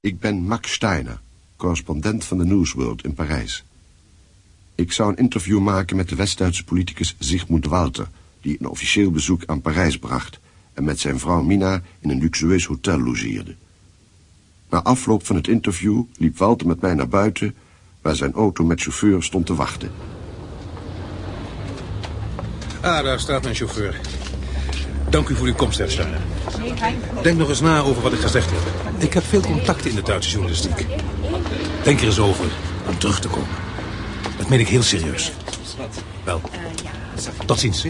Ik ben Max Steiner, correspondent van de Newsworld in Parijs. Ik zou een interview maken met de West-Duitse politicus Sigmund Walter... die een officieel bezoek aan Parijs bracht... en met zijn vrouw Mina in een luxueus hotel logeerde. Na afloop van het interview liep Walter met mij naar buiten... waar zijn auto met chauffeur stond te wachten. Ah, daar staat mijn chauffeur. Dank u voor uw komst, Steiner. Denk nog eens na over wat ik gezegd heb. Ik heb veel contacten in de Duitse journalistiek. Denk er eens over om terug te komen. Dat meen ik heel serieus. Wel, tot ziens.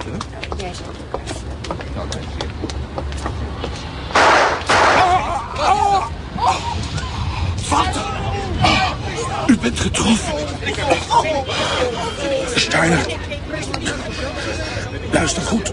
Vater! U bent getroffen. Steiner. Luister goed.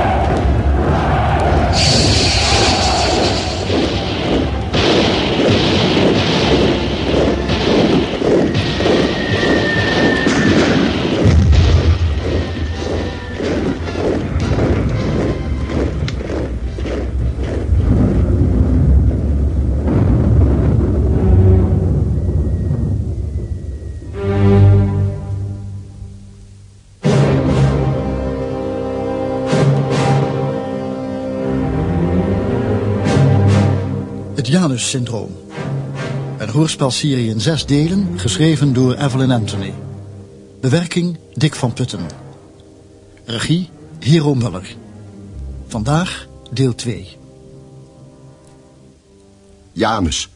Het Janus-syndroom. Een hoorspelserie in zes delen, geschreven door Evelyn Anthony. Bewerking Dick van Putten. Regie Hero Muller. Vandaag deel 2. Janus.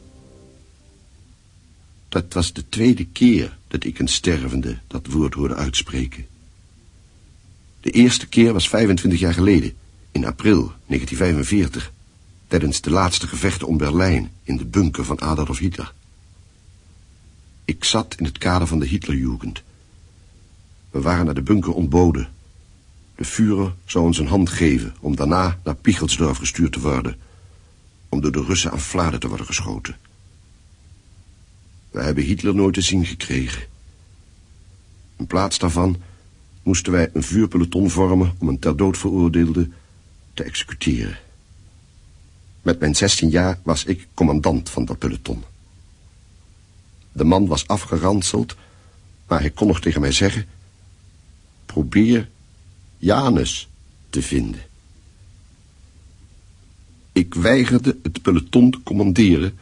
Dat was de tweede keer dat ik een stervende dat woord hoorde uitspreken. De eerste keer was 25 jaar geleden, in april 1945, tijdens de laatste gevechten om Berlijn in de bunker van Adolf Hitler. Ik zat in het kader van de Hitlerjugend. We waren naar de bunker ontboden. De Führer zou ons een hand geven om daarna naar Pichelsdorf gestuurd te worden, om door de Russen aan Vladen te worden geschoten. We hebben Hitler nooit te zien gekregen. In plaats daarvan moesten wij een vuurpeloton vormen om een ter dood veroordeelde te executeren. Met mijn 16 jaar was ik commandant van dat peloton. De man was afgeranseld, maar hij kon nog tegen mij zeggen... Probeer Janus te vinden. Ik weigerde het peloton te commanderen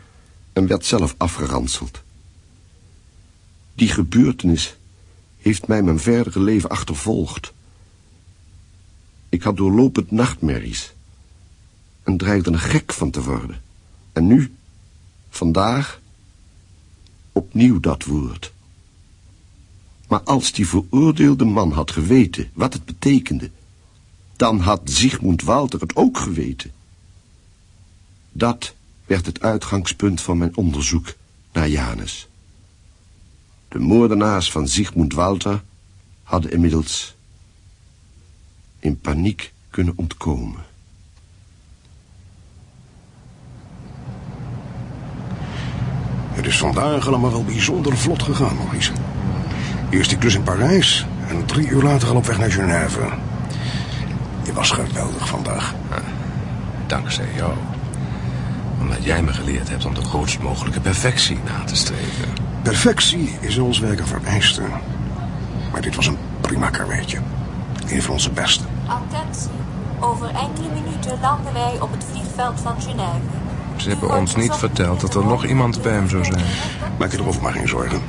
en werd zelf afgeranseld. Die gebeurtenis heeft mij mijn verdere leven achtervolgd. Ik had doorlopend nachtmerries en dreigde er gek van te worden. En nu, vandaag, opnieuw dat woord. Maar als die veroordeelde man had geweten wat het betekende, dan had Sigmund Walter het ook geweten. Dat werd het uitgangspunt van mijn onderzoek naar Janus. De moordenaars van Sigmund Walter hadden inmiddels in paniek kunnen ontkomen. Het is vandaag allemaal wel bijzonder vlot gegaan, Maurice. Eerst die klus in Parijs en drie uur later al op weg naar Genève. Je was geweldig vandaag. Dankzij jou. Omdat jij me geleerd hebt om de grootst mogelijke perfectie na te streven. Perfectie is in ons werk een vereiste. Maar dit was een prima karweitje. Een van onze beste. Attentie. Over enkele minuten landen wij op het vliegveld van Genève. Ze hebben ons niet verteld dat er nog iemand bij hem zou zijn. Maak je erover maar geen zorgen.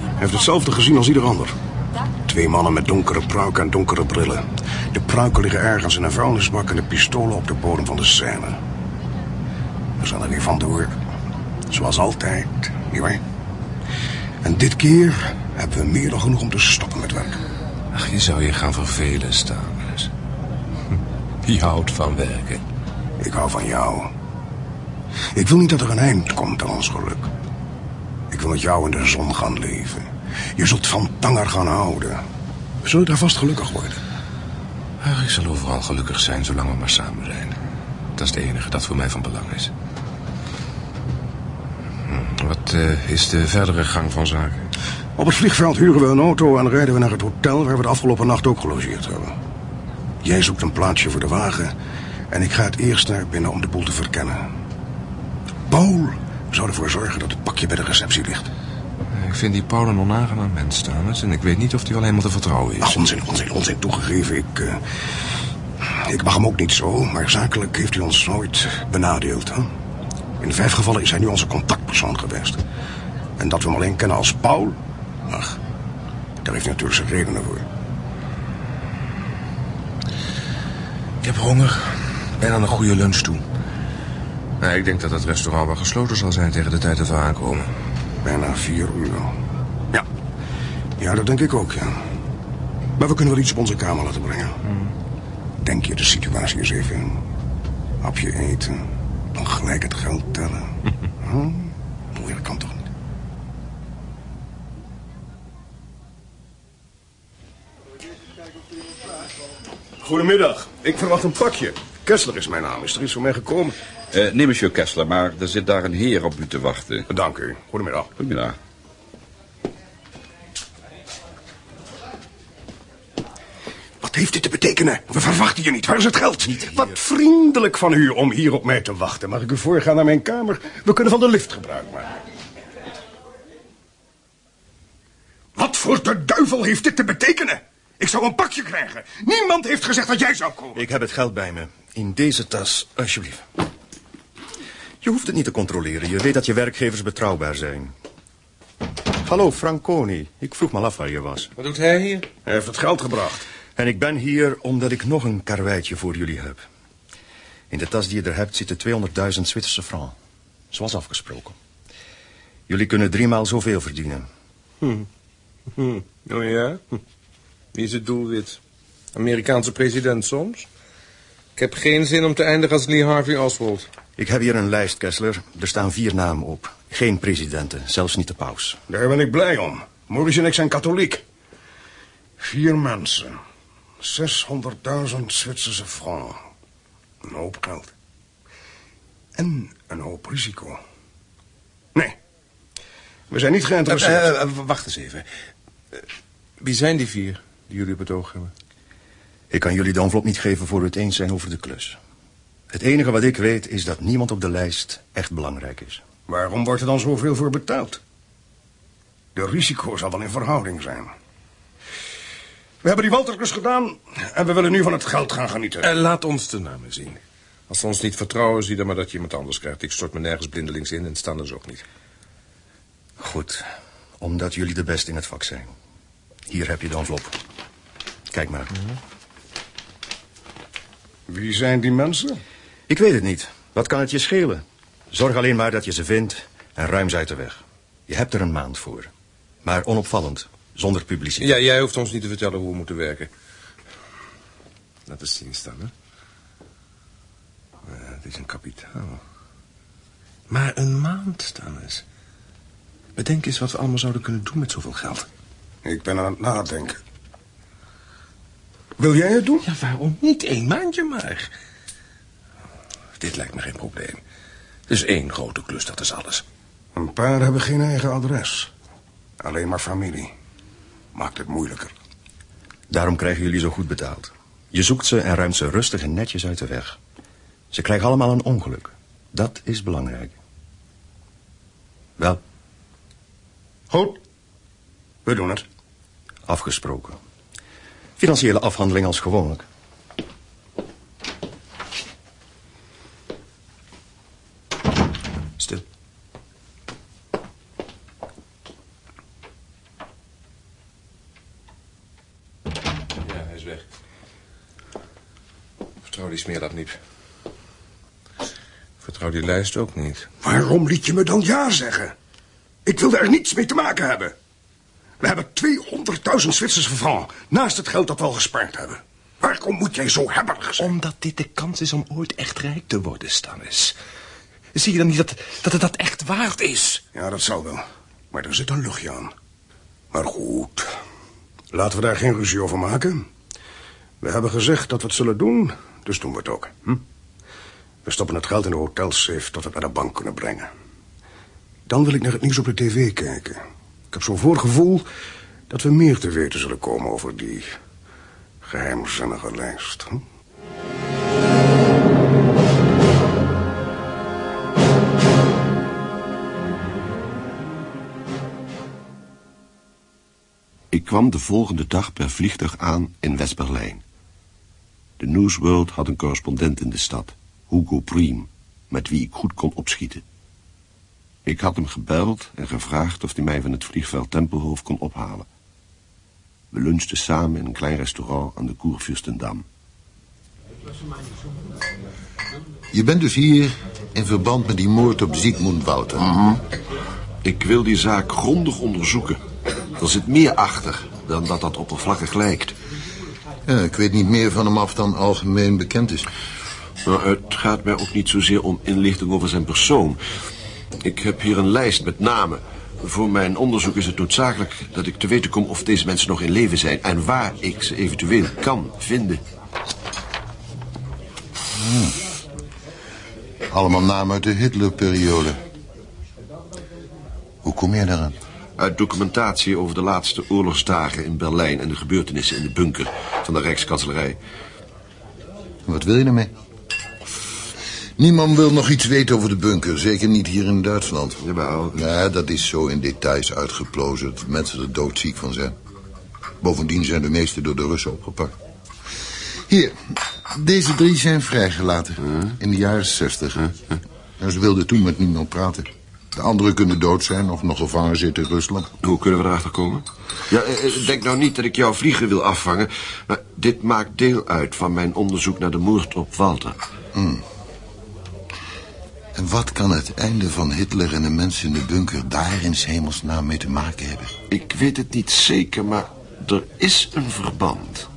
Hij heeft hetzelfde gezien als ieder ander. Twee mannen met donkere pruiken en donkere brillen. De pruiken liggen ergens in een vuilnisbak en de pistolen op de bodem van de scène. We zijn er weer vandoor. Zoals altijd, nietwaar? En dit keer hebben we meer dan genoeg om te stoppen met werken. Ach, je zou je gaan vervelen, Stanus. Wie houdt van werken? Ik hou van jou. Ik wil niet dat er een eind komt aan ons geluk. Ik wil met jou in de zon gaan leven. Je zult van Tanger gaan houden. Zul je daar vast gelukkig worden? Ach, ik zal overal gelukkig zijn zolang we maar samen zijn. Dat is het enige dat voor mij van belang is. Hm, Wat eh, is de verdere gang van zaken? Op het vliegveld huren we een auto en rijden we naar het hotel waar we de afgelopen nacht ook gelogeerd hebben. Jij zoekt een plaatsje voor de wagen en ik ga het eerst naar binnen om de boel te verkennen. Paul zou ervoor zorgen dat het pakje bij de receptie ligt. Ik vind die Paul een onaangenaam mens, Thames. En ik weet niet of hij wel helemaal te vertrouwen is. Ach, onzin, onzin, onzin. Toegegeven, ik... eh, ik mag hem ook niet zo, maar zakelijk heeft hij ons nooit benadeeld. Hè? In vijf gevallen is hij nu onze contactpersoon geweest. En dat we hem alleen kennen als Paul... Ach, daar heeft hij natuurlijk zijn redenen voor. Ik heb honger. Ben aan een goede lunch toe. Nou, ik denk dat het restaurant wel gesloten zal zijn tegen de tijd dat we aankomen. Bijna vier uur. Ja. Ja, dat denk ik ook, ja. Maar we kunnen wel iets op onze kamer laten brengen. Denk je de situatie eens even in. Hapje eten, dan gelijk het geld tellen. Huh? Moeilijk kan toch niet? Goedemiddag. Ik verwacht een pakje. Kessler is mijn naam. Is er iets voor mij gekomen? Eh, nee, monsieur Kessler, maar er zit daar een heer op u te wachten. Dank u. Goedemiddag. Goedemiddag. Wat heeft dit te betekenen? We verwachten je niet. Waar is het geld? Wat vriendelijk van u om hier op mij te wachten. Mag ik u voorgaan naar mijn kamer? We kunnen van de lift gebruik maken. Wat voor de duivel heeft dit te betekenen? Ik zou een pakje krijgen. Niemand heeft gezegd dat jij zou komen. Ik heb het geld bij me. In deze tas, alsjeblieft. Je hoeft het niet te controleren. Je weet dat je werkgevers betrouwbaar zijn. Hallo, Franconi. Ik vroeg me af waar je was. Wat doet hij hier? Hij heeft het geld gebracht. En ik ben hier omdat ik nog een karweitje voor jullie heb. In de tas die je er hebt zitten 200.000 Zwitserse francs. Zoals afgesproken. Jullie kunnen driemaal zoveel verdienen. Hm. Oh ja? Hm. Wie is het doelwit? Amerikaanse president soms? Ik heb geen zin om te eindigen als Lee Harvey Oswald. Ik heb hier een lijst, Kessler. Er staan vier namen op. Geen presidenten, zelfs niet de paus. Daar ben ik blij om. Maurice en ik zijn katholiek. Vier mensen. 600.000 Zwitserse francs. Een hoop geld. En een hoop risico. Nee. We zijn niet geïnteresseerd. Eh, eh, wacht eens even. Eh, wie zijn die vier die jullie op het oog hebben? Ik kan jullie de envelop niet geven voor we het eens zijn over de klus. Het enige wat ik weet is dat niemand op de lijst echt belangrijk is. Waarom wordt er dan zoveel voor betaald? De risico zal wel in verhouding zijn. We hebben die Walterklus gedaan en we willen nu van het geld gaan genieten. Eh, laat ons de namen zien. Als ze ons niet vertrouwen, zie dan maar dat je iemand anders krijgt. Ik stort me nergens blindelings in en staan dus ook niet. Goed, omdat jullie de beste in het vak zijn. Hier heb je de envelop. Kijk maar. Wie zijn die mensen? Ik weet het niet. Wat kan het je schelen? Zorg alleen maar dat je ze vindt en ruim ze uit de weg. Je hebt er een maand voor. Maar onopvallend, zonder publiciteit. Ja, jij hoeft ons niet te vertellen hoe we moeten werken. Laat eens zien staan, hè. Ja, het is een kapitaal. Maar een maand, staan eens. Bedenk eens wat we allemaal zouden kunnen doen met zoveel geld. Ik ben aan het nadenken. Wil jij het doen? Ja, waarom niet? Eén maandje maar. Dit lijkt me geen probleem. Het is één grote klus, dat is alles. Een paar hebben geen eigen adres. Alleen maar familie. Maakt het moeilijker. Daarom krijgen jullie zo goed betaald. Je zoekt ze en ruimt ze rustig en netjes uit de weg. Ze krijgen allemaal een ongeluk. Dat is belangrijk. Wel, Goed. We doen het. afgesproken. Financiële afhandeling als gewoonlijk. Stil. Ja, hij is weg. Vertrouw die smeerlap niet. Vertrouw die lijst ook niet. Waarom liet je me dan ja zeggen? Ik wilde er niets mee te maken hebben. We hebben 200.000 Zwitserse francs naast het geld dat we al gespaard hebben. Waarom moet jij zo hebberig zijn? Omdat dit de kans is om ooit echt rijk te worden, Stannis. Zie je dan niet dat, dat het dat echt waard is? Ja, dat zal wel. Maar er zit een luchtje aan. Maar goed. Laten we daar geen ruzie over maken. We hebben gezegd dat we het zullen doen, dus doen we het ook. Hm? We stoppen het geld in de hotelsafe tot we het naar de bank kunnen brengen. Dan wil ik naar het nieuws op de tv kijken. Ik heb zo'n voorgevoel dat we meer te weten zullen komen over die geheimzinnige lijst. Hm? Ik kwam de volgende dag per vliegtuig aan in West-Berlijn. De Newsworld had een correspondent in de stad, Hugo Priem, met wie ik goed kon opschieten. Ik had hem gebeld en gevraagd of hij mij van het vliegveld Tempelhof kon ophalen. We lunchten samen in een klein restaurant aan de Koervurstendam. Je bent dus hier in verband met die moord op Ziegmund Wouter. Ik wil die zaak grondig onderzoeken. Er zit meer achter dan dat dat oppervlakkig lijkt. Ja, ik weet niet meer van hem af dan algemeen bekend is. Nou, het gaat mij ook niet zozeer om inlichting over zijn persoon. Ik heb hier een lijst met namen. Voor mijn onderzoek is het noodzakelijk dat ik te weten kom of deze mensen nog in leven zijn... en waar ik ze eventueel kan vinden. Hmm. Allemaal namen uit de Hitlerperiode. Hoe kom je daaraan? Uit documentatie over de laatste oorlogsdagen in Berlijn... en de gebeurtenissen in de bunker van de Rijkskanselarij. Wat wil je ermee? Niemand wil nog iets weten over de bunker, zeker niet hier in Duitsland. Jawel. Ja, dat is zo in details uitgeplozen dat mensen er doodziek van zijn. Bovendien zijn de meeste door de Russen opgepakt. Hier, deze drie zijn vrijgelaten. In de jaren zestig. Nou, ze wilden toen met niemand praten. De anderen kunnen dood zijn of nog gevangen zitten in Rusland. Hoe kunnen we erachter komen? Ja, eh, denk nou niet dat ik jouw vliegen wil afvangen... maar dit maakt deel uit van mijn onderzoek naar de moord op Walter. Hmm. En wat kan het einde van Hitler en de mensen in de bunker... daar in hemelsnaam mee te maken hebben? Ik weet het niet zeker, maar er is een verband.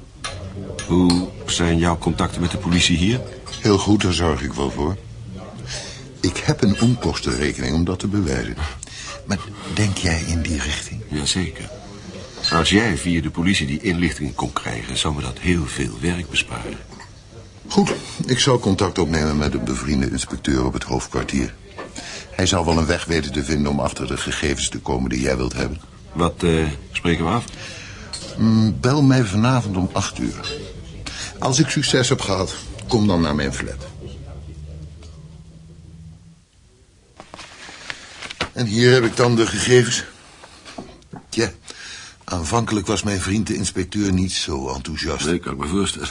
Hoe zijn jouw contacten met de politie hier? Heel goed, daar zorg ik wel voor. Ik heb een onkostenrekening om dat te bewijzen. Maar denk jij in die richting? Jazeker. Als jij via de politie die inlichtingen kon krijgen... zou me dat heel veel werk besparen. Goed, ik zal contact opnemen met een bevriende inspecteur op het hoofdkwartier. Hij zal wel een weg weten te vinden om achter de gegevens te komen die jij wilt hebben. Wat uh, spreken we af? Mm, bel mij vanavond om acht uur. Als ik succes heb gehad, kom dan naar mijn flat. En hier heb ik dan de gegevens. Tja, aanvankelijk was mijn vriend de inspecteur niet zo enthousiast. Nee, kan ik me voorstellen.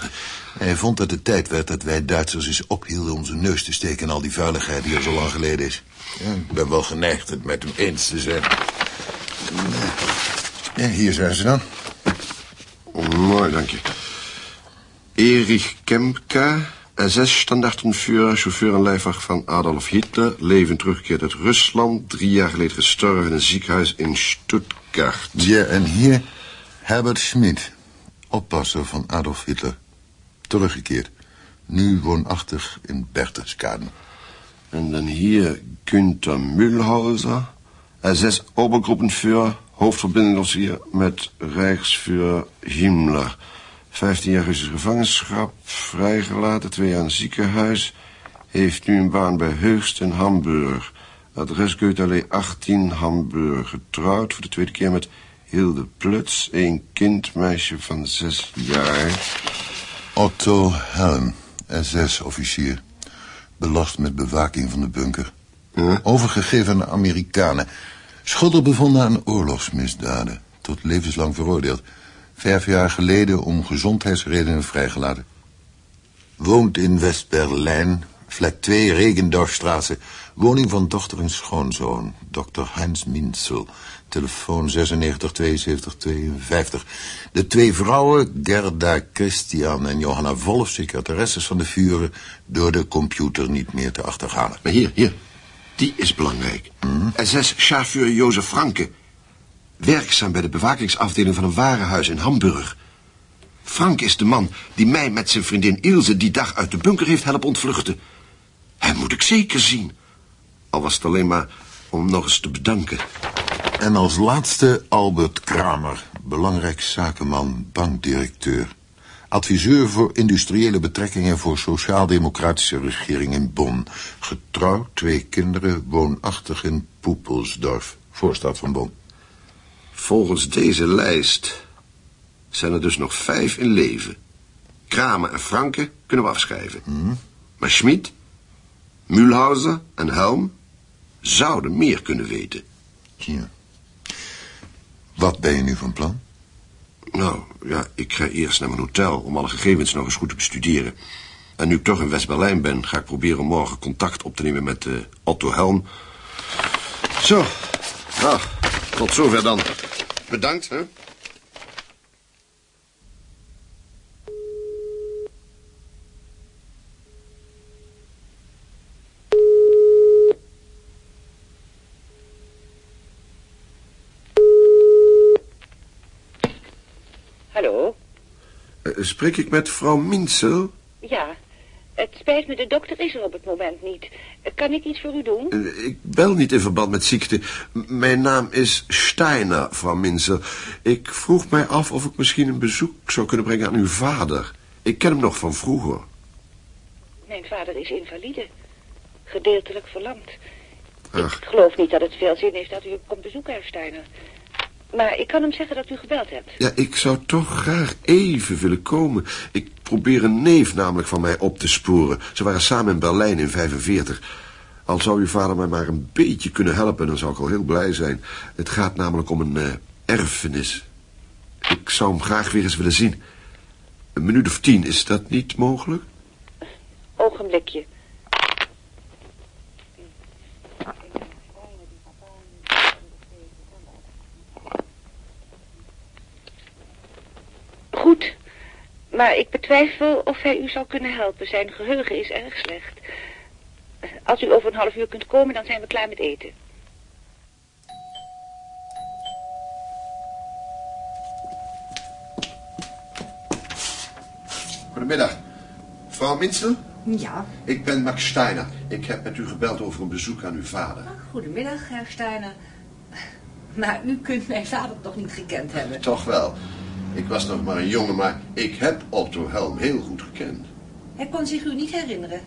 Hij vond dat het tijd werd dat wij Duitsers eens ophielden onze neus te steken in al die vuiligheid die er zo lang geleden is. Ja, ik ben wel geneigd het met hem eens te zijn. Ja, hier zijn ze dan. Oh, mooi, dank je. Erich Kempka, SS-standaardenvuurder, chauffeur en lijfwacht van Adolf Hitler... leven teruggekeerd uit Rusland, drie jaar geleden gestorven in een ziekenhuis in Stuttgart. Ja, en hier Herbert Schmidt, oppasser van Adolf Hitler. Teruggekeerd. Nu woonachtig in Berchtesgaden. En dan hier Günther Mühlhauser, SS-Obergruppenführer, hoofdverbindingsofficier met Rijksvuurder Himmler... 15 jaar gevangenschap, vrijgelaten, twee jaar in ziekenhuis. Heeft nu een baan bij Heugst in Hamburg. Adres Goethe 18, Hamburg. Getrouwd voor de tweede keer met Hilde Pluts. Een kind, meisje van zes jaar. Otto Helm, SS-officier. Belast met bewaking van de bunker. Huh? Overgegeven aan de Amerikanen. Schuldig bevonden aan oorlogsmisdaden. Tot levenslang veroordeeld. Vijf jaar geleden om gezondheidsredenen vrijgelaten. Woont in West-Berlijn, flat 2, Regendorfstraße. Woning van dochter en schoonzoon, Dr. Heinz Minzel. Telefoon 96 72 52. De twee vrouwen, Gerda Christian en Johanna Wolf, secretaresses van de vuren... door de computer niet meer te achterhalen. Maar hier, hier. Die is belangrijk. Mhm. SS-chauffeur Jozef Franke. Werkzaam bij de bewakingsafdeling van een warenhuis in Hamburg. Frank is de man die mij met zijn vriendin Ilse die dag uit de bunker heeft helpen ontvluchten. Hem moet ik zeker zien. Al was het alleen maar om nog eens te bedanken. En als laatste Albert Kramer, belangrijk zakenman, bankdirecteur. Adviseur voor industriële betrekkingen voor sociaal-democratische regering in Bonn. Getrouwd, twee kinderen, woonachtig in Poepelsdorf, voorstad van Bonn. Volgens deze lijst zijn er dus nog vijf in leven. Kramer en Franke kunnen we afschrijven. Maar Schmid, Mühlhauser en Helm zouden meer kunnen weten. Ja. Wat ben je nu van plan? Nou, ja, ik ga eerst naar mijn hotel om alle gegevens nog eens goed te bestuderen. En nu ik toch in West-Berlijn ben, ga ik proberen morgen contact op te nemen met eh, Otto Helm. Zo, nou, tot zover dan. Bedankt, hè. Hallo? Eh, spreek ik met vrouw Minsel? Spijt me, de dokter is er op het moment niet. Kan ik iets voor u doen? Eh, Ik bel niet in verband met ziekte. M- Mijn naam is Steiner, vrouw Minsel. Ik vroeg mij af of ik misschien een bezoek zou kunnen brengen aan uw vader. Ik ken hem nog van vroeger. Mijn vader is invalide. Gedeeltelijk verlamd. Ach, Ik geloof niet dat het veel zin heeft dat u komt bezoeken, Herr Steiner. Maar ik kan hem zeggen dat u gebeld hebt. ja, ik zou toch graag even willen komen. Ik probeer een neef namelijk van mij op te sporen. Ze waren samen in Berlijn in 45. Al zou uw vader mij maar een beetje kunnen helpen, dan zou ik al heel blij zijn. Het gaat namelijk om een eh, erfenis. Ik zou hem graag weer eens willen zien. Een minuut of tien, is dat niet mogelijk? Ogenblikje. Goed, maar ik betwijfel of hij u zal kunnen helpen. Zijn geheugen is erg slecht. Als u over een half uur kunt komen, dan zijn we klaar met eten. Goedemiddag. Vrouw Minsel? Ja, Ik ben Max Steiner. Ik heb met u gebeld over een bezoek aan uw vader. goedemiddag, Herr Steiner. Maar u kunt mijn vader toch niet gekend hebben? Toch wel. Ik was nog maar een jongen, maar ik heb Otto Helm heel goed gekend. Hij kon zich u niet herinneren.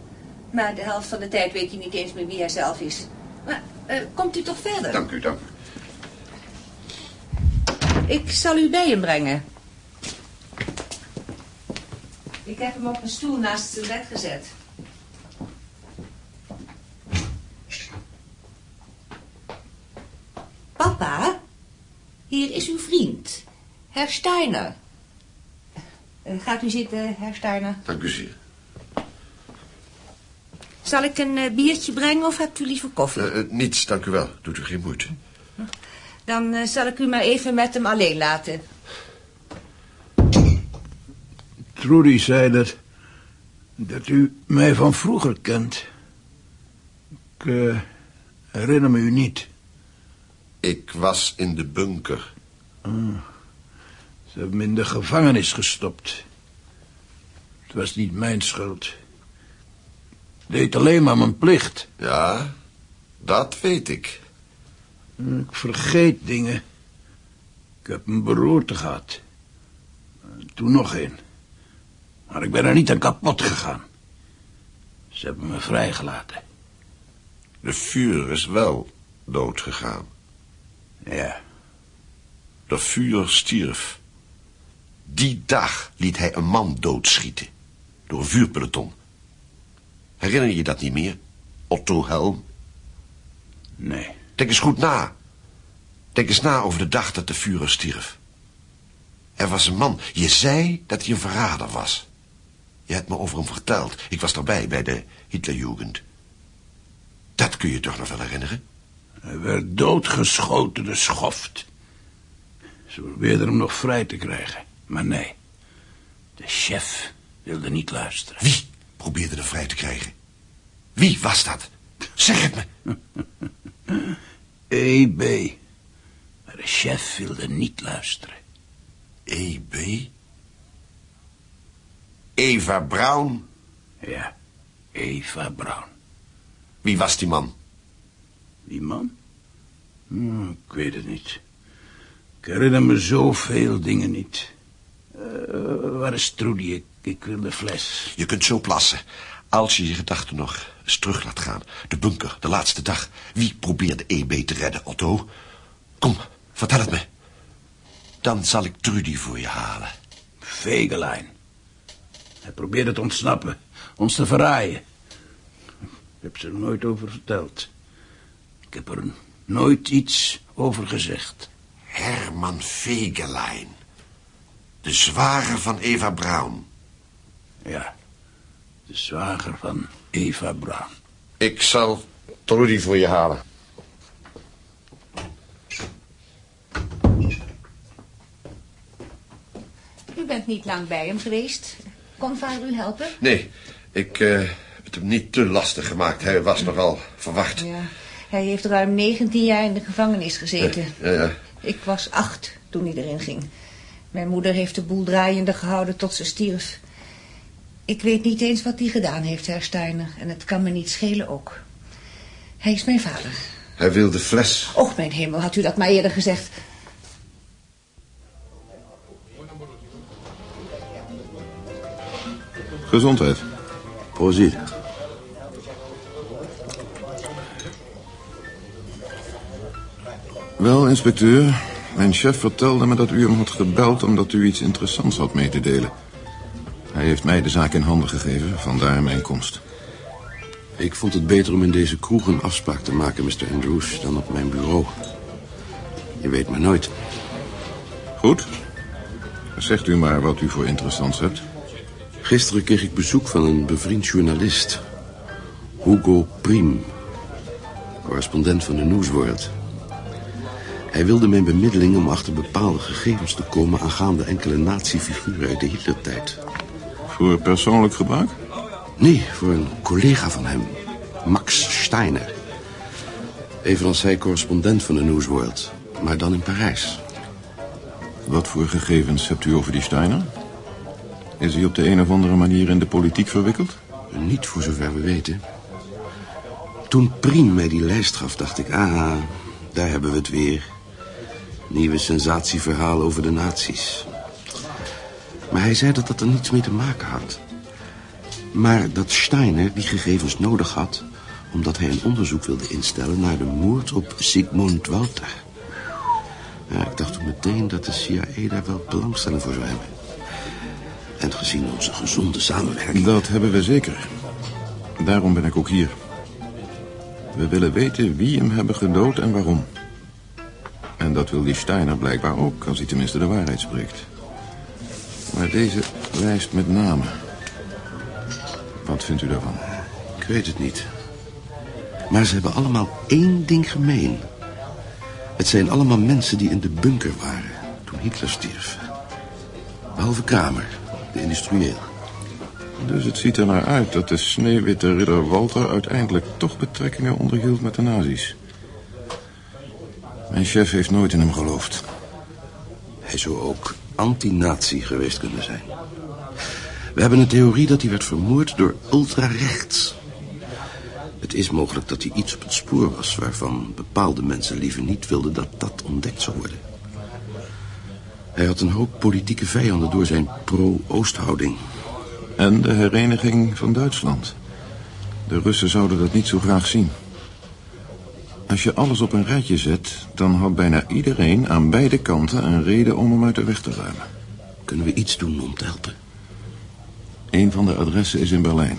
Maar de helft van de tijd weet hij niet eens meer wie hij zelf is. Maar eh, komt u toch verder? Dank u, dank u. Ik zal u bij hem brengen. Ik heb hem op een stoel naast zijn bed gezet. Papa, hier is uw vriend, Herr Steiner. Eh, gaat u zitten, Herr Steiner? Dank u zeer. Zal ik een eh, biertje brengen of hebt u liever koffie? Eh, niets, dank u wel. Doet u geen moeite. Dan zal ik u maar even met hem alleen laten. Trudy zei dat, dat u mij van vroeger kent. Ik herinner me u niet. Ik was in de bunker. Ah, ze hebben me in de gevangenis gestopt. Het was niet mijn schuld. Ik deed alleen maar mijn plicht. Ja, dat weet ik. Ik vergeet dingen. Ik heb een beroerte gehad. Toen nog een. Maar ik ben er niet aan kapot gegaan. Ze hebben me vrijgelaten. De vuur is wel doodgegaan. Ja. De vuur stierf. Die dag liet hij een man doodschieten. Door een vuurpeloton. Herinner je je dat niet meer? Otto Helm? Nee. Denk eens goed na. Denk eens na over de dag dat de Führer stierf. Er was een man. Je zei dat hij een verrader was. Je hebt me over hem verteld. Ik was erbij bij de Hitlerjugend. Dat kun je toch nog wel herinneren? Hij werd doodgeschoten, de schoft. Ze probeerden hem nog vrij te krijgen. Maar nee. De chef wilde niet luisteren. Wie probeerde er vrij te krijgen? Wie was dat? Zeg het me. EB. Maar de chef wilde niet luisteren. EB? Eva Braun? Ja, Eva Braun. Wie was die man? Die man? Hm, ik weet het niet. Ik herinner me zoveel dingen niet. Uh, waar is Trudy? Ik, ik wil de fles. Je kunt zo plassen. Als je je gedachten nog eens terug laat gaan. De bunker, de laatste dag. Wie probeerde EB te redden, Otto? Kom, vertel het me. Dan zal ik Trudy voor je halen. Vegelijn. Hij probeerde te ontsnappen. Ons te verraaien. Ik heb ze er nooit over verteld. Ik heb er nooit iets over gezegd. Herman Vegelijn. De zwager van Eva Braun. Ja, de zwager van Eva Braun. Ik zal Trudy voor je halen. U bent niet lang bij hem geweest. Kon vader u helpen? Nee, ik uh, heb hem niet te lastig gemaakt. Hij was nogal verwacht. Ja, hij heeft ruim 19 jaar in de gevangenis gezeten. Ja, ja. Ik was acht toen hij erin ging. Mijn moeder heeft de boel draaiende gehouden tot ze stierf. Ik weet niet eens wat hij gedaan heeft, Herr Steiner. En het kan me niet schelen ook. Hij is mijn vader. Hij wil de fles. Och, mijn hemel, had u dat maar eerder gezegd. Gezondheid. Proziet. Wel, inspecteur. Mijn chef vertelde me dat u hem had gebeld omdat u iets interessants had mee te delen. Hij heeft mij de zaak in handen gegeven, vandaar mijn komst. Ik vond het beter om in deze kroeg een afspraak te maken, Mr. Andrews, dan op mijn bureau. Je weet maar nooit. Goed. Zegt u maar wat u voor interessants hebt. Gisteren kreeg ik bezoek van een bevriend journalist. Hugo Prim. Correspondent van de Newsworld. Hij wilde mijn bemiddeling om achter bepaalde gegevens te komen... aangaande enkele natiefiguren uit de Hitlertijd. Voor persoonlijk gebruik? Nee, voor een collega van hem. Max Steiner. Evenals hij correspondent van de Newsworld. Maar dan in Parijs. Wat voor gegevens hebt u over die Steiner? Is hij op de een of andere manier in de politiek verwikkeld? Niet voor zover we weten. Toen Priem mij die lijst gaf, dacht ik... ah, daar hebben we het weer. Nieuwe sensatieverhaal over de nazi's. Maar hij zei dat dat er niets mee te maken had. Maar dat Steiner die gegevens nodig had... omdat hij een onderzoek wilde instellen naar de moord op Sigmund Walter. Ja, ik dacht toen meteen dat de CIA daar wel belangstelling voor zou hebben. En gezien onze gezonde samenwerking... Dat hebben we zeker. Daarom ben ik ook hier. We willen weten wie hem hebben gedood en waarom. En dat wil die Steiner blijkbaar ook, als hij tenminste de waarheid spreekt. Maar deze lijst met namen... Wat vindt u daarvan? Ik weet het niet. Maar ze hebben allemaal één ding gemeen. Het zijn allemaal mensen die in de bunker waren toen Hitler stierf. Behalve Kramer, de industrieel. Dus het ziet er naar uit dat de sneeuwwitte ridder Walter... uiteindelijk toch betrekkingen onderhield met de nazi's. Mijn chef heeft nooit in hem geloofd. Hij zou ook anti-nazi geweest kunnen zijn. We hebben een theorie dat hij werd vermoord door ultrarechts. Het is mogelijk dat hij iets op het spoor was... waarvan bepaalde mensen liever niet wilden dat dat ontdekt zou worden. Hij had een hoop politieke vijanden door zijn pro-Oosthouding. En de hereniging van Duitsland. De Russen zouden dat niet zo graag zien. Als je alles op een rijtje zet... dan had bijna iedereen aan beide kanten een reden om hem uit de weg te ruimen. Kunnen we iets doen om te helpen? Een van de adressen is in Berlijn.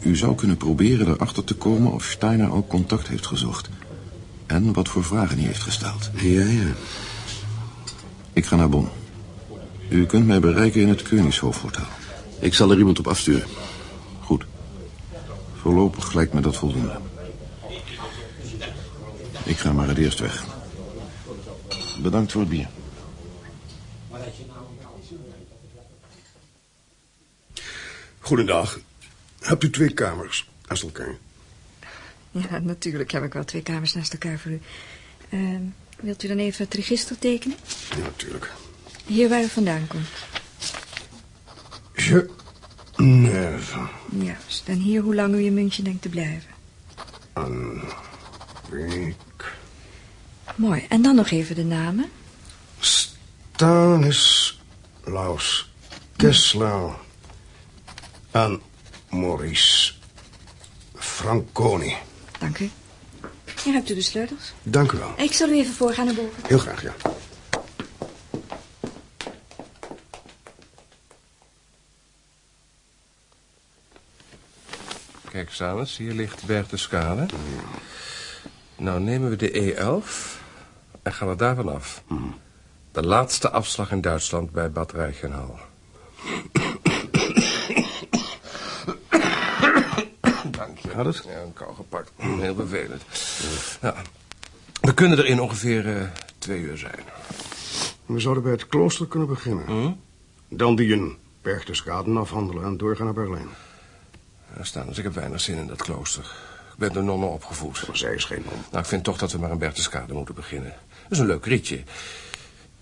U zou kunnen proberen erachter te komen of Steiner al contact heeft gezocht. En wat voor vragen hij heeft gesteld. Ja, ja. Ik ga naar Bonn. U kunt mij bereiken in het Koningshofhotel. Ik zal er iemand op afsturen. Goed. Voorlopig lijkt me dat voldoende. Ik ga maar het eerst weg. Bedankt voor het bier. Goedendag. Hebt u twee kamers naast elkaar? Ja, natuurlijk heb ik wel twee kamers naast elkaar voor u. Uh, wilt u dan even het register tekenen? Ja, natuurlijk. Hier waar u vandaan komt. Geneve. Juist. En hier hoe lang u in München denkt te blijven. Een week. Mooi. En dan nog even de namen. Stanislaus Kessler en Maurice Franconi. Dank u. Hier hebt u de sleutels. Dank u wel. Ik zal u even voorgaan naar boven. Heel graag, ja. Kijk, Salis, hier ligt Berchtesgade. Nou nemen we de E11 en gaan we daarvan af. De laatste afslag in Duitsland bij Bad Reichenhall. Dank je. Het? Ja, een kou gepakt. Heel vervelend. Ja. We kunnen er in ongeveer eh, twee uur zijn. We zouden bij het klooster kunnen beginnen. Dan die een Berchtesgaden afhandelen en doorgaan naar Berlijn. Ja, staan, dus ik heb weinig zin in dat klooster. Ben door nonnen opgevoed. Zij is geen non. Nou, ik vind toch dat we maar in Berchtesgade moeten beginnen. Dat is een leuk ritje.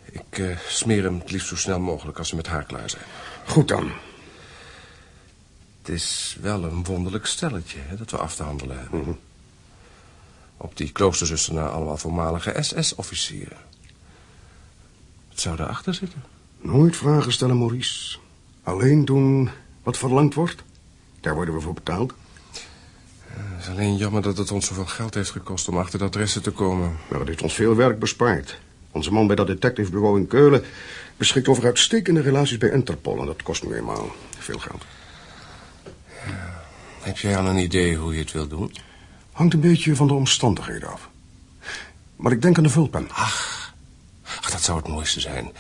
Ik eh, smeer hem het liefst zo snel mogelijk als ze met haar klaar zijn. Goed dan. Het is wel een wonderlijk stelletje hè, dat we af te handelen hebben. Op die kloosterzussen na allemaal voormalige SS-officieren. Wat zou daarachter zitten? Nooit vragen stellen, Maurice. Alleen doen wat verlangd wordt. Daar worden we voor betaald. Het is alleen jammer dat het ons zoveel geld heeft gekost om achter de adressen te komen. Maar het heeft ons veel werk bespaard. Onze man bij dat detectivebureau in Keulen beschikt over uitstekende relaties bij Interpol. En dat kost nu eenmaal veel geld. Heb jij al een idee hoe je het wil doen? Hangt een beetje van de omstandigheden af. Maar ik denk aan de vulpen. Ach, ach dat zou het mooiste zijn.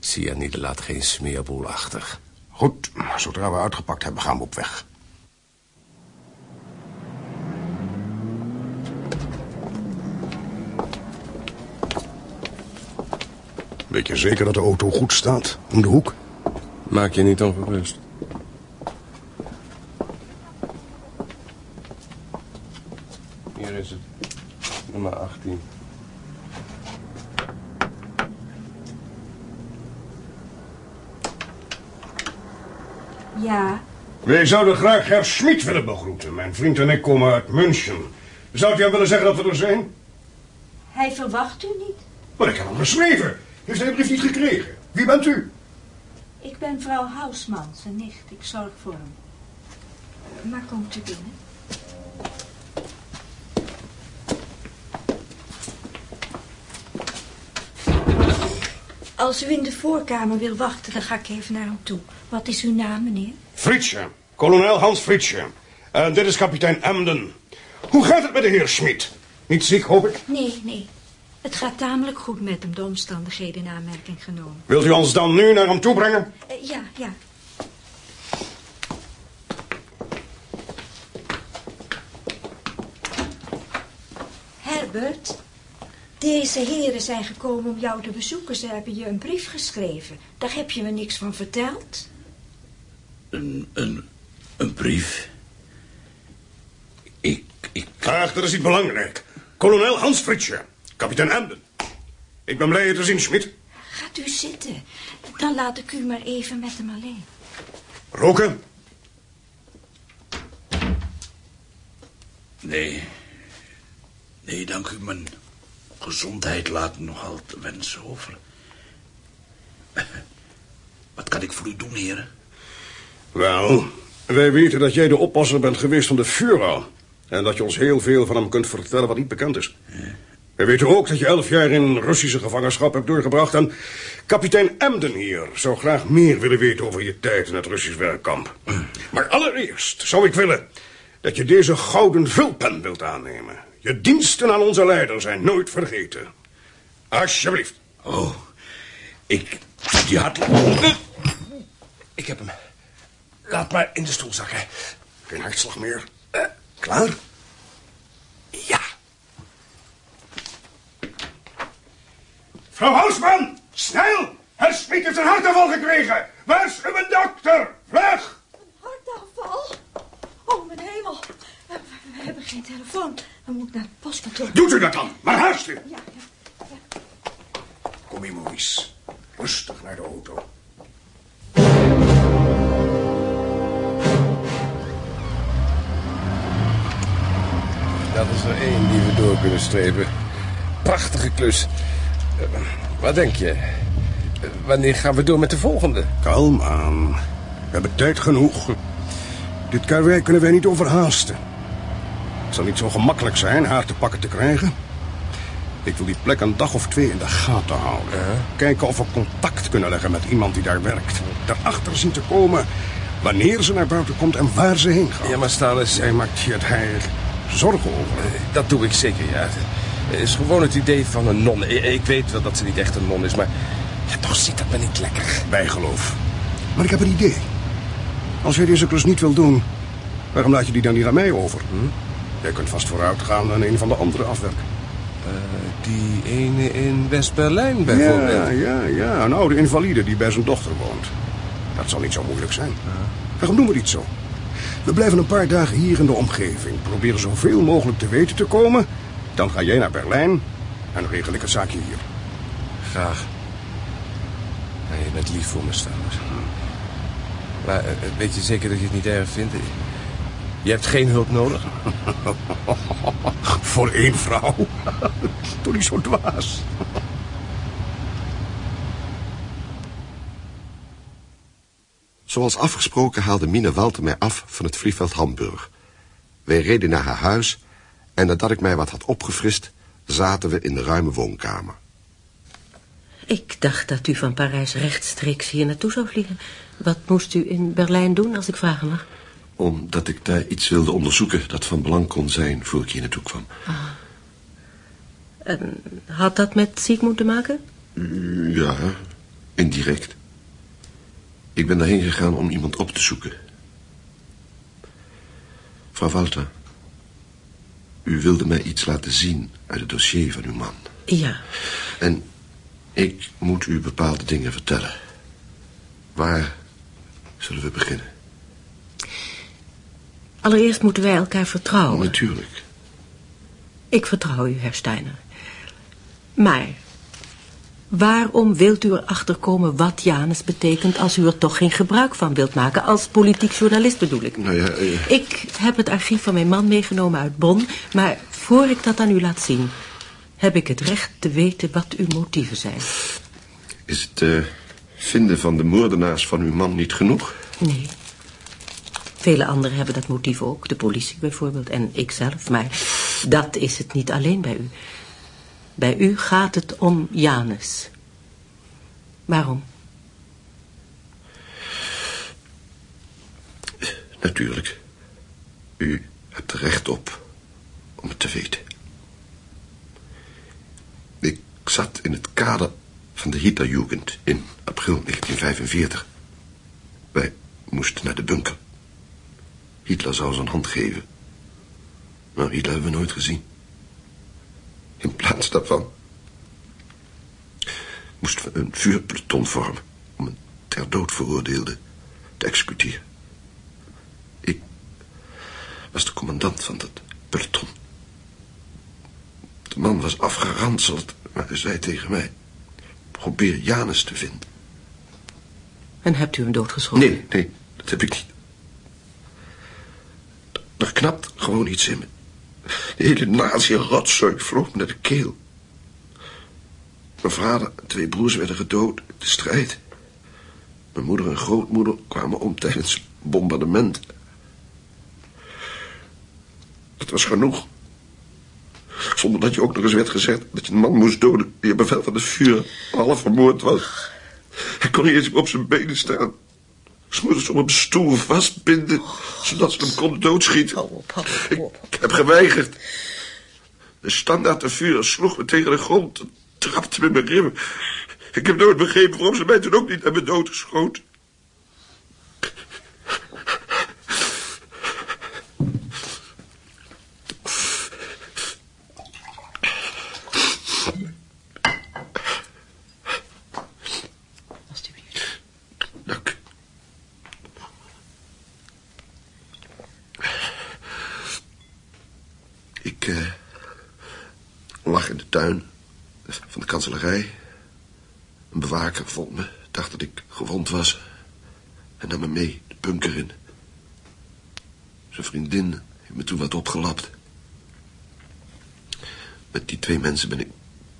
Cyanide laat geen smeerboel achter. Goed, zodra we uitgepakt hebben, gaan we op weg. Weet je zeker dat de auto goed staat? Om de hoek? Maak je niet ongerust. Hier is het. Nummer 18. Ja, Wij zouden graag Herr Schmid willen begroeten. Mijn vriend en ik komen uit München. Zou u hem willen zeggen dat we er zijn? hij verwacht u niet. Maar ik heb hem geschreven. Heeft hij de brief niet gekregen? Wie bent u? Ik ben vrouw Hausman, zijn nicht. Ik zorg voor hem. Maar komt u binnen? Als u in de voorkamer wil wachten, dan ga ik even naar hem toe. Wat is uw naam, meneer? Fritsche. Kolonel Hans Fritsche. En dit is kapitein Emden. Hoe gaat het met de heer Schmid? Niet ziek, hoop ik? Nee, nee. Het gaat tamelijk goed met hem, de omstandigheden in aanmerking genomen. Wilt u ons dan nu naar hem toe brengen? Eh, ja, ja. Herbert, deze heren zijn gekomen om jou te bezoeken. Ze hebben je een brief geschreven. Daar heb je me niks van verteld. Een, een, een brief. Ik, ik... Graag, dat is niet belangrijk. Kolonel Hans Fritsche. Kapitein Emden. Ik ben blij je te zien, Schmid. Gaat u zitten. Dan laat ik u maar even met hem alleen. Roken? Nee. Nee, dank u. Mijn gezondheid laat nogal te wensen over. Wat kan ik voor u doen, heren? Wel, wij weten dat jij de oppasser bent geweest van de Führer. En dat je ons heel veel van hem kunt vertellen wat niet bekend is. We weten ook dat je elf jaar in Russische gevangenschap hebt doorgebracht. En kapitein Emden hier zou graag meer willen weten over je tijd in het Russisch werkkamp. Maar allereerst zou ik willen dat je deze gouden vulpen wilt aannemen. Je diensten aan onze leider zijn nooit vergeten. Alsjeblieft. Oh, ik... Die hartelijk... Ik heb hem. Laat maar in de stoel zakken. Geen hartslag meer. Eh, klaar? Ja. Vrouw Hausman, snel! Schmid heeft een hartaanval gekregen. Waar is uw dokter? Vlug! Hartaanval? Oh, mijn hemel. We, we hebben geen telefoon. We moeten naar het postkantoor. Doet u dat dan, maar haast u. Ja, ja. Kom hier, Maurice. Rustig naar de auto. Dat is er één die we door kunnen strepen. prachtige klus. Eh, wat denk je? Eh, wanneer gaan we door met de volgende? Kalm aan. We hebben tijd genoeg. Dit karwei kunnen wij niet overhaasten. Het zal niet zo gemakkelijk zijn haar te pakken te krijgen. Ik wil die plek een dag of twee in de gaten houden. Kijken of we contact kunnen leggen met iemand die daar werkt. Daarachter zien te komen wanneer ze naar buiten komt en waar ze heen gaat. Ja, maar staan eens... Zij maakt je het heilig zorgen over. Eh, Dat doe ik zeker, ja. Het is gewoon het idee van een non. Ik weet wel dat ze niet echt een non is, maar... Ja, toch zit dat me niet lekker. Bijgeloof. Maar ik heb een idee. Als jij deze klus niet wil doen, waarom laat je die dan niet aan mij over? Hm? Jij kunt vast vooruit gaan en een van de andere afwerken. Eh, die ene in West-Berlijn bijvoorbeeld. Ja, ja, ja. Een oude invalide die bij zijn dochter woont. Dat zal niet zo moeilijk zijn. Waarom doen we niet zo? We blijven een paar dagen hier in de omgeving. Proberen zoveel mogelijk te weten te komen. Dan ga jij naar Berlijn en regel ik het zaakje hier. Graag. Ja, je bent lief voor me, Stanners. Maar eh, weet je zeker dat je het niet erg vindt? Je hebt geen hulp nodig? Voor één vrouw? Doe niet zo dwaas. Zoals afgesproken haalde Mine Walter mij af van het vliegveld Hamburg. Wij reden naar haar huis en nadat ik mij wat had opgefrist... zaten we in de ruime woonkamer. Ik dacht dat u van Parijs rechtstreeks hier naartoe zou vliegen. Wat moest u in Berlijn doen, als ik vragen mag? Omdat ik daar iets wilde onderzoeken dat van belang kon zijn voor ik hier naartoe kwam. En had dat met Siegmund te maken? Ja, indirect. Ik ben daarheen gegaan om iemand op te zoeken. Mevrouw Walter, u wilde mij iets laten zien uit het dossier van uw man. Ja. En ik moet u bepaalde dingen vertellen. Waar zullen we beginnen? Allereerst moeten wij elkaar vertrouwen. Natuurlijk. Ik vertrouw u, Herr Steiner. Maar waarom wilt u erachter komen wat Janus betekent... als u er toch geen gebruik van wilt maken? Als politiek journalist bedoel ik. Nou ja, eh, Ik heb het archief van mijn man meegenomen uit Bonn... maar voor ik dat aan u laat zien... heb ik het recht te weten wat uw motieven zijn. is het eh, vinden van de moordenaars van uw man niet genoeg? Nee. Vele anderen hebben dat motief ook, de politie bijvoorbeeld en ikzelf. Maar dat is het niet alleen bij u. Bij u gaat het om Janus. Waarom? Natuurlijk. U hebt recht op om het te weten. Ik zat in het kader van de Hitlerjugend in april 1945. Wij moesten naar de bunker. Hitler zou zijn hand geven. Maar Hitler hebben we nooit gezien. In plaats daarvan moesten we een vuurpeloton vormen om een ter dood veroordeelde te executeren. Ik was de commandant van dat peloton. De man was afgeranseld, maar hij zei tegen mij... probeer Janus te vinden. En hebt u hem doodgeschoten? Nee, nee, dat heb ik niet. Er knapt gewoon iets in me. De hele nazi-rotzooi vloog me naar de keel. Mijn vader en twee broers werden gedood in de strijd. Mijn moeder en grootmoeder kwamen om tijdens bombardement. Dat was genoeg. Zonder dat je ook nog eens werd gezegd dat je een man moest doden... die op bevel van het vuur half vermoord was. Hij kon niet eens op zijn benen staan. Ze moesten ze op een stoel vastbinden, zodat ze hem konden doodschieten. Ik heb geweigerd. De standaard de vuur sloeg me tegen de grond, trapte met mijn ribben. Ik heb nooit begrepen waarom ze mij toen ook niet hebben doodgeschoten. Dank. Ik eh, lag in de tuin de. Een bewaker vond me, dacht dat ik gewond was... en nam me mee de bunker in. Zijn vriendin heeft me toen wat opgelapt. Met die twee mensen ben ik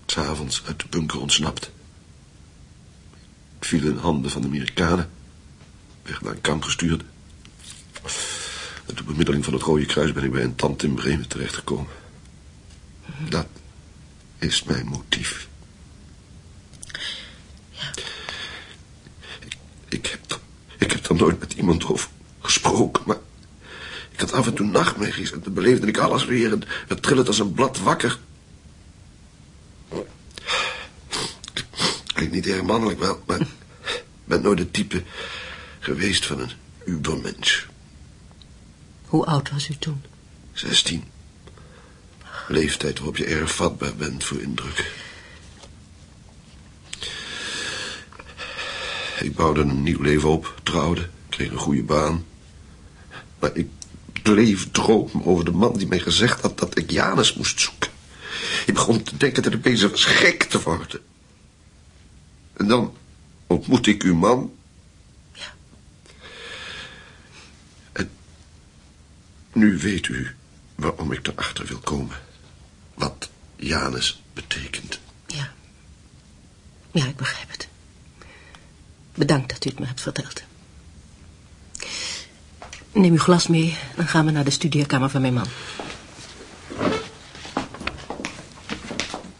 S'avonds uit de bunker ontsnapt. Ik viel in handen van de Amerikanen. Werd naar een kamp gestuurd. En door bemiddeling van het Rode Kruis ben ik bij een tante in Bremen terechtgekomen. Dat is mijn motief. Ik, ik, heb, ik heb er over gesproken, maar... Ik had af en toe nachtmerries en dan beleefde ik alles weer... en het trillend als een blad wakker. Klinkt niet erg mannelijk wel, maar... ik ben nooit het type geweest van een ubermensch. Hoe oud was u toen? 16. Leeftijd waarop je erg vatbaar bent voor indruk. Ik bouwde een nieuw leven op, trouwde, kreeg een goede baan. Maar ik bleef dromen over de man die mij gezegd had dat ik Janus moest zoeken. Ik begon te denken dat ik bezig was gek te worden. En dan ontmoet ik uw man. Ja. En nu weet u waarom ik erachter wil komen. Wat Janus betekent. Ja. Ja, ik begrijp het. Bedankt dat u het me hebt verteld. Neem uw glas mee, dan gaan we naar de studeerkamer van mijn man.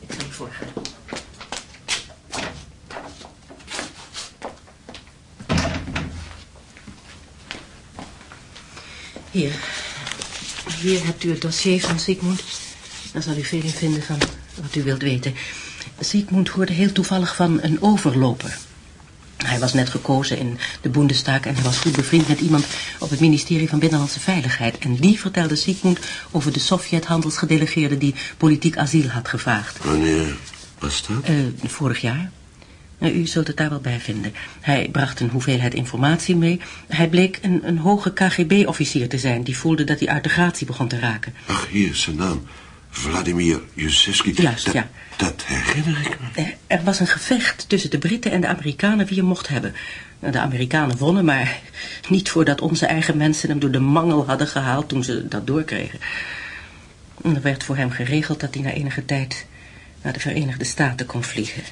Ik zal u voorgaan. Hier. Hier hebt u het dossier van Sigmund. Daar zal u veel in vinden van wat u wilt weten. Sigmund hoorde heel toevallig van een overloper. Hij was net gekozen in de Bundestag en hij was goed bevriend met iemand op het ministerie van Binnenlandse Veiligheid. En die vertelde Sigmund over de Sovjet-handelsgedelegeerde die politiek asiel had gevraagd. Wanneer was dat? Eh, vorig jaar. Nou, u zult het daar wel bij vinden. Hij bracht een hoeveelheid informatie mee. Hij bleek een, een hoge KGB-officier te zijn... die voelde dat hij uit de gratie begon te raken. Ach, hier is zijn naam. Vladimir Jusevski. Juist, dat, ja. Dat herinner ik me. Er, er was een gevecht tussen de Britten en de Amerikanen wie hem mocht hebben. Nou, De Amerikanen wonnen, maar niet voordat onze eigen mensen hem door de mangel hadden gehaald toen ze dat doorkregen. En er werd voor hem geregeld dat hij na enige tijd naar de Verenigde Staten kon vliegen.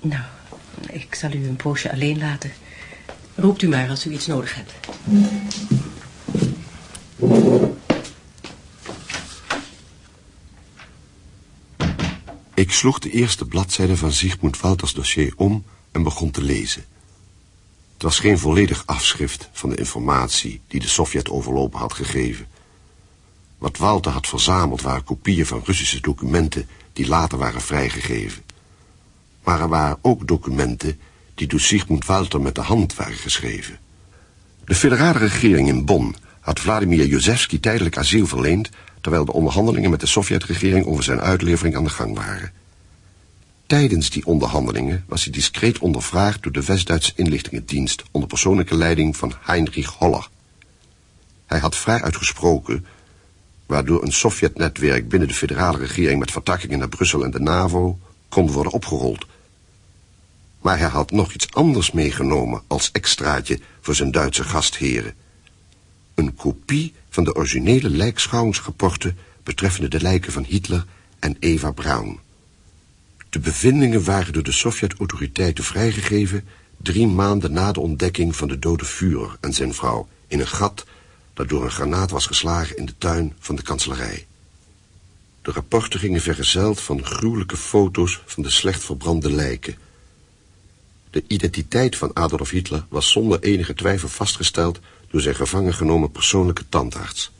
Nou, ik zal u een poosje alleen laten. Roept u maar als u iets nodig hebt. Ik sloeg de eerste bladzijde van Sigmund Walters dossier om en begon te lezen. Het was geen volledig afschrift van de informatie die de Sovjet overlopen had gegeven. Wat Walter had verzameld waren kopieën van Russische documenten die later waren vrijgegeven. Maar er waren ook documenten die door Sigmund Walter met de hand waren geschreven. De federale regering in Bonn had Vladimir Jozefski tijdelijk asiel verleend... terwijl de onderhandelingen met de Sovjetregering over zijn uitlevering aan de gang waren. Tijdens die onderhandelingen was hij discreet ondervraagd door de West-Duitse inlichtingendienst... onder persoonlijke leiding van Heinrich Holler. Hij had vrij uitgesproken, waardoor een Sovjetnetwerk binnen de federale regering... met vertakkingen naar Brussel en de NAVO kon worden opgerold... Maar hij had nog iets anders meegenomen als extraatje voor zijn Duitse gastheren. Een kopie van de originele lijkschouwingsrapporten betreffende de lijken van Hitler en Eva Braun. De bevindingen waren door de Sovjet-autoriteiten vrijgegeven drie maanden na de ontdekking van de dode Führer en zijn vrouw in een gat dat door een granaat was geslagen in de tuin van de kanselarij. De rapporten gingen vergezeld van gruwelijke foto's van de slecht verbrande lijken de identiteit van Adolf Hitler was zonder enige twijfel vastgesteld door zijn gevangen genomen persoonlijke tandarts.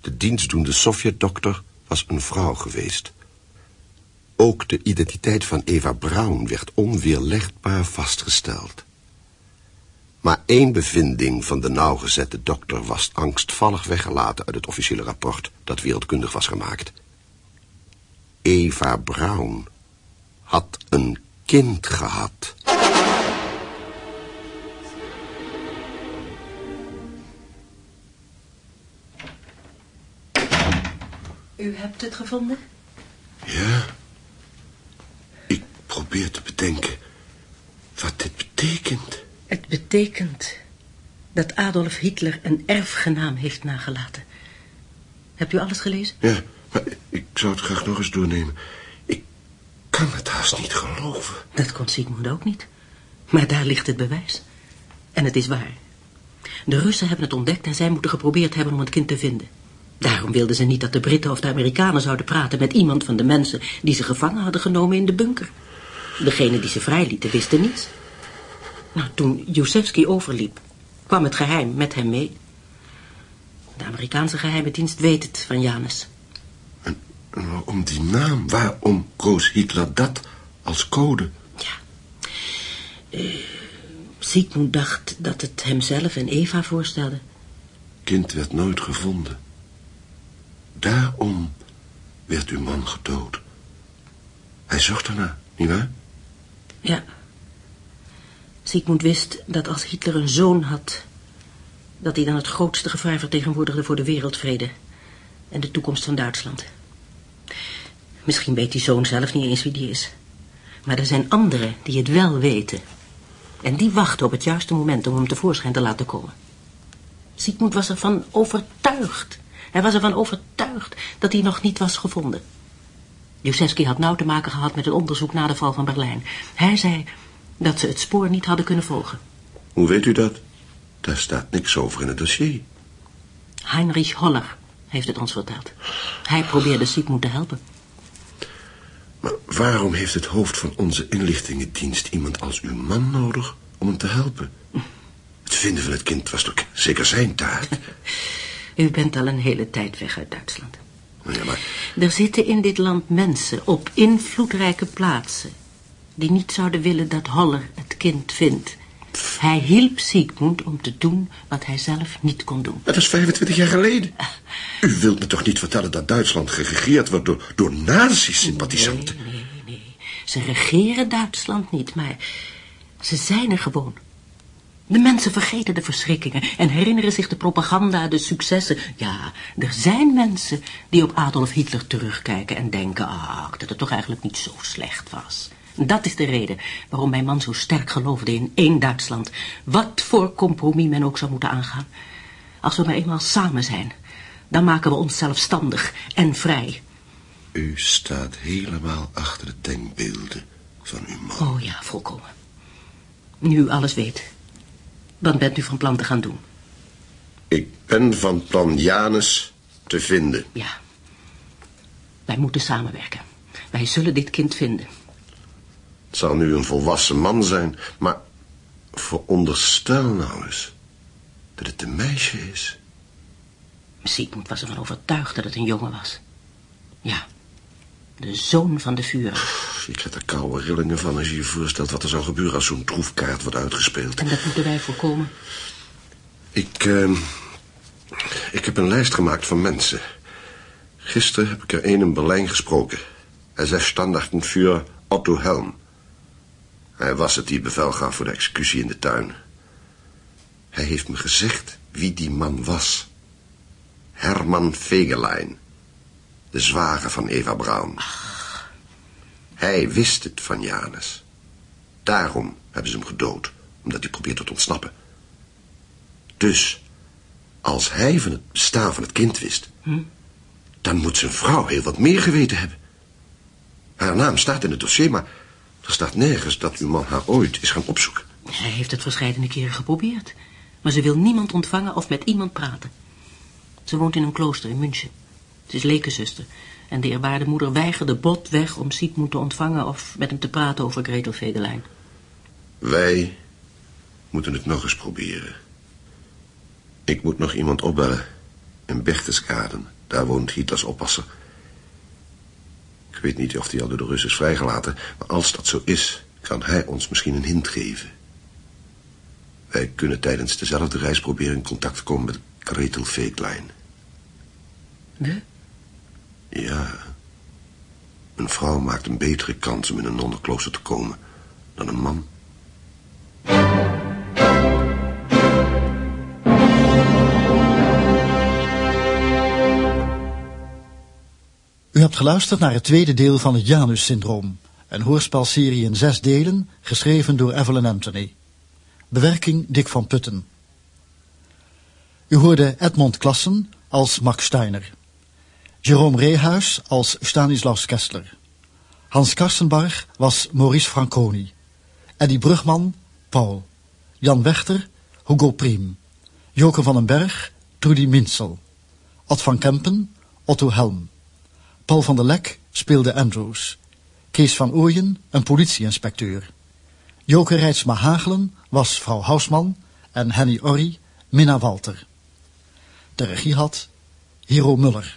De dienstdoende Sovjetdokter was een vrouw geweest. Ook de identiteit van Eva Braun werd onweerlegbaar vastgesteld. Maar één bevinding van de nauwgezette dokter was angstvallig weggelaten uit het officiële rapport dat wereldkundig was gemaakt. Eva Braun had een kind gehad. U hebt het gevonden? Ja. Ik probeer te bedenken wat dit betekent. Het betekent dat Adolf Hitler een erfgenaam heeft nagelaten. Hebt u alles gelezen? Ja, Maar ik zou het graag nog eens doornemen. Ik kan het haast niet geloven. Dat kon Sigmund ook niet. Maar daar ligt het bewijs. En het is waar. De Russen hebben het ontdekt en zij moeten geprobeerd hebben om het kind te vinden. Daarom wilden ze niet dat de Britten of de Amerikanen zouden praten met iemand van de mensen die ze gevangen hadden genomen in de bunker. Degene die ze vrijlieten wisten niets. Nou, toen Jusevski overliep, kwam het geheim met hem mee. De Amerikaanse geheime dienst weet het van Janus. En waarom die naam? Waarom koos Hitler dat als code? Uh, Sigmund dacht dat het hemzelf en Eva voorstelde. Kind werd nooit gevonden. Daarom werd uw man gedood. Hij zocht ernaar, nietwaar? Ja. Sigmund wist dat als Hitler een zoon had... dat hij dan het grootste gevaar vertegenwoordigde voor de wereldvrede... en de toekomst van Duitsland. Misschien weet die zoon zelf niet eens wie die is. Maar er zijn anderen die het wel weten. En die wachten op het juiste moment om hem tevoorschijn te laten komen. Sigmund was ervan overtuigd. Hij was ervan overtuigd dat hij nog niet was gevonden. Jusewski had nauw te maken gehad met een onderzoek na de val van Berlijn. Hij zei dat ze het spoor niet hadden kunnen volgen. Hoe weet u dat? Daar staat niks over in het dossier. Heinrich Holler heeft het ons verteld. Hij probeerde Sigmund te helpen. Maar waarom heeft het hoofd van onze inlichtingendienst iemand als uw man nodig om hem te helpen? Het vinden van het kind was toch zeker zijn taak? U bent al een hele tijd weg uit Duitsland. Ja, maar... Er zitten in dit land mensen op invloedrijke plaatsen... die niet zouden willen dat Holler het kind vindt. Hij hielp Siegmund om te doen wat hij zelf niet kon doen. Dat is 25 jaar geleden. U wilt me toch niet vertellen dat Duitsland geregeerd wordt door, door nazi-sympathisanten? Nee, nee, nee. Ze regeren Duitsland niet, maar ze zijn er gewoon. De mensen vergeten de verschrikkingen en herinneren zich de propaganda, de successen. Ja, er zijn mensen die op Adolf Hitler terugkijken en denken... ah, dat het toch eigenlijk niet zo slecht was. Dat is de reden waarom mijn man zo sterk geloofde in één Duitsland. Wat voor compromis men ook zou moeten aangaan. Als we maar eenmaal samen zijn, dan maken we ons zelfstandig en vrij. U staat helemaal achter de denkbeelden van uw man. Oh ja, volkomen. Nu u alles weet, wat bent u van plan te gaan doen? Ik ben van plan Janus te vinden. Ja. Wij moeten samenwerken. Wij zullen dit kind vinden. Het zal nu een volwassen man zijn, maar veronderstel nou eens dat het een meisje is. Siegmund was ervan overtuigd dat het een jongen was. Ja, de zoon van de vuur. Ik krijg er koude rillingen van als je je voorstelt wat er zou gebeuren als zo'n troefkaart wordt uitgespeeld. En dat moeten wij voorkomen. Ik, uh, ik heb een lijst gemaakt van mensen. Gisteren heb ik er een in Berlijn gesproken. Hij zei standaardenvuur Otto Helm. Hij was het die bevel gaf voor de executie in de tuin. Hij heeft me gezegd wie die man was. Herman Fegelein. De zwager van Eva Braun. Ach. Hij wist het van Janus. Daarom hebben ze hem gedood, omdat hij probeert te ontsnappen. Dus, als hij van het bestaan van het kind wist... Hm? dan moet zijn vrouw heel wat meer geweten hebben. Haar naam staat in het dossier, maar er staat nergens dat uw man haar ooit is gaan opzoeken. Hij heeft het verschillende keren geprobeerd. Maar ze wil niemand ontvangen of met iemand praten. Ze woont in een klooster in München. Ze is lekenzuster. En de eerwaarde moeder weigerde botweg om Siegmund te ontvangen... of met hem te praten over Gretel Fegelein. Wij moeten het nog eens proberen. Ik moet nog iemand opbellen. In Berchtesgaden. Daar woont Hitlers oppasser. Ik weet niet of hij al door de Russen is vrijgelaten... maar als dat zo is, kan hij ons misschien een hint geven. Wij kunnen tijdens dezelfde reis proberen in contact te komen met Gretel Fegelein. We? Ja. Een vrouw maakt een betere kans om in een nonnenklooster te komen dan een man. U hebt geluisterd naar het tweede deel van het Janus-syndroom. Een hoorspelserie in zes delen, geschreven door Evelyn Anthony. Bewerking Dick van Putten. U hoorde Edmond Klassen als Max Steiner. Jerome Reehuis als Stanislaus Kessler. Hans Karstenbarg was Maurice Franconi. Eddie Brugman, Paul. Jan Wechter, Hugo Priem. Joker van den Berg, Trudy Minsel. Ad van Kempen, Otto Helm. Paul van der Lek speelde Andrews. Kees van Ooyen, een politieinspecteur. Joke Rijtsma Hagelen was vrouw Hausman en Henny Orry, Minna Walter. De regie had Hero Muller.